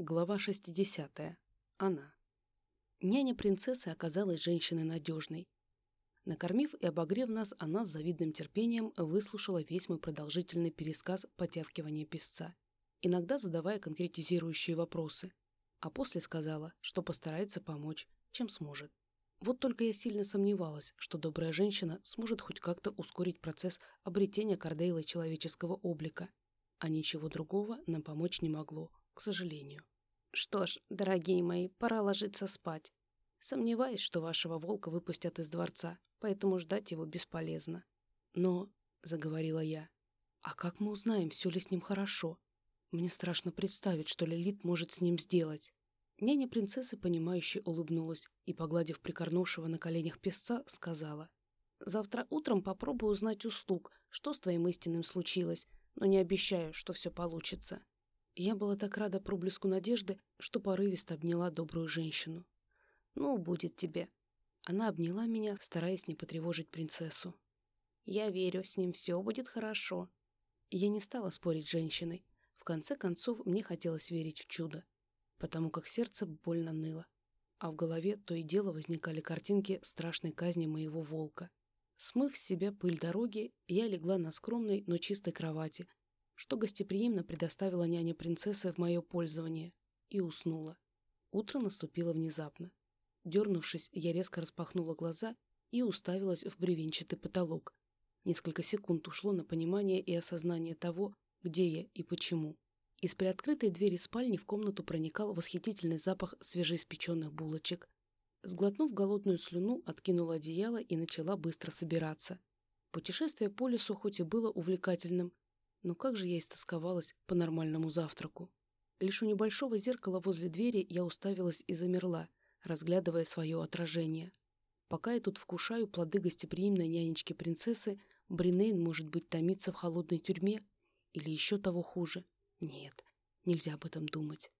Глава 60. Она. Няня принцессы оказалась женщиной надежной. Накормив и обогрев нас, она с завидным терпением выслушала весь мой продолжительный пересказ потявкивания песца, иногда задавая конкретизирующие вопросы, а после сказала, что постарается помочь, чем сможет. Вот только я сильно сомневалась, что добрая женщина сможет хоть как-то ускорить процесс обретения Кордейла человеческого облика, а ничего другого нам помочь не могло, к сожалению. Что ж, дорогие мои, пора ложиться спать. Сомневаюсь, что вашего волка выпустят из дворца, поэтому ждать его бесполезно. Но, — заговорила я, — а как мы узнаем, все ли с ним хорошо? Мне страшно представить, что Лилит может с ним сделать. Няня принцессы, понимающе улыбнулась и, погладив прикорнувшего на коленях песца, сказала. «Завтра утром попробую узнать услуг, что с твоим истинным случилось, но не обещаю, что все получится». Я была так рада проблеску надежды, что порывисто обняла добрую женщину. «Ну, будет тебе». Она обняла меня, стараясь не потревожить принцессу. «Я верю, с ним все будет хорошо». Я не стала спорить с женщиной. В конце концов, мне хотелось верить в чудо, потому как сердце больно ныло. А в голове то и дело возникали картинки страшной казни моего волка. Смыв с себя пыль дороги, я легла на скромной, но чистой кровати, что гостеприимно предоставила няня принцессы в мое пользование, и уснула. Утро наступило внезапно. Дернувшись, я резко распахнула глаза и уставилась в бревенчатый потолок. Несколько секунд ушло на понимание и осознание того, где я и почему. Из приоткрытой двери спальни в комнату проникал восхитительный запах свежеиспеченных булочек. Сглотнув голодную слюну, откинула одеяло и начала быстро собираться. Путешествие по лесу хоть и было увлекательным, но как же я истосковалась по нормальному завтраку. Лишь у небольшого зеркала возле двери я уставилась и замерла, разглядывая свое отражение. Пока я тут вкушаю плоды гостеприимной нянечки-принцессы, Бринейн, может быть, томится в холодной тюрьме или еще того хуже. Нет, нельзя об этом думать.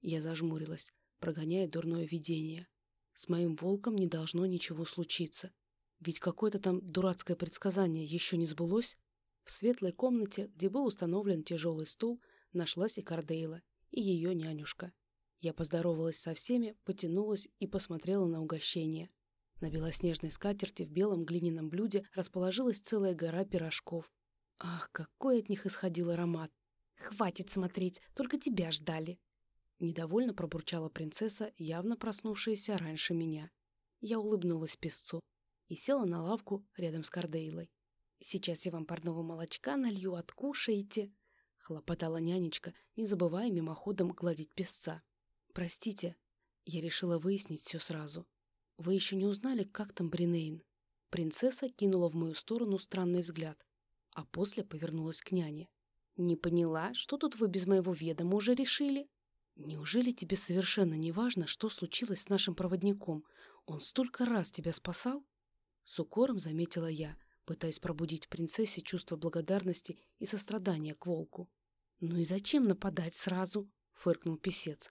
Я зажмурилась, прогоняя дурное видение. С моим волком не должно ничего случиться. Ведь какое-то там дурацкое предсказание еще не сбылось. В светлой комнате, где был установлен тяжелый стул, нашлась и Кардейла, и ее нянюшка. Я поздоровалась со всеми, потянулась и посмотрела на угощение. На белоснежной скатерти в белом глиняном блюде расположилась целая гора пирожков. Ах, какой от них исходил аромат! «Хватит смотреть, только тебя ждали!» Недовольно пробурчала принцесса, явно проснувшаяся раньше меня. Я улыбнулась песцу и села на лавку рядом с Кардейлой. «Сейчас я вам парного молочка налью, откушаете», — хлопотала нянечка, не забывая мимоходом гладить песца. «Простите, я решила выяснить все сразу. Вы еще не узнали, как там Бринейн?» Принцесса кинула в мою сторону странный взгляд, а после повернулась к няне. «Не поняла, что тут вы без моего ведома уже решили?» «Неужели тебе совершенно не важно, что случилось с нашим проводником? Он столько раз тебя спасал?» С укором заметила я, пытаясь пробудить в принцессе чувство благодарности и сострадания к волку. «Ну и зачем нападать сразу?» — фыркнул писец.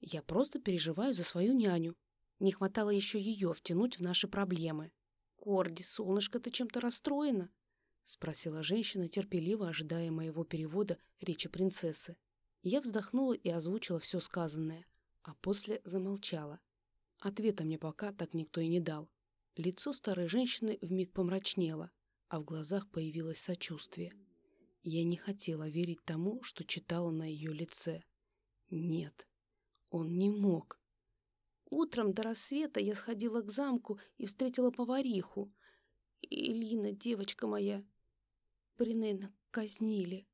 «Я просто переживаю за свою няню. Не хватало еще ее втянуть в наши проблемы». «Корди, солнышко, ты чем-то расстроена?» — спросила женщина, терпеливо ожидая моего перевода речи принцессы. Я вздохнула и озвучила все сказанное, а после замолчала. Ответа мне пока так никто и не дал. Лицо старой женщины вмиг помрачнело, а в глазах появилось сочувствие. Я не хотела верить тому, что читала на ее лице. Нет, он не мог. Утром до рассвета я сходила к замку и встретила повариху. Илина, девочка моя, Бринейна казнили.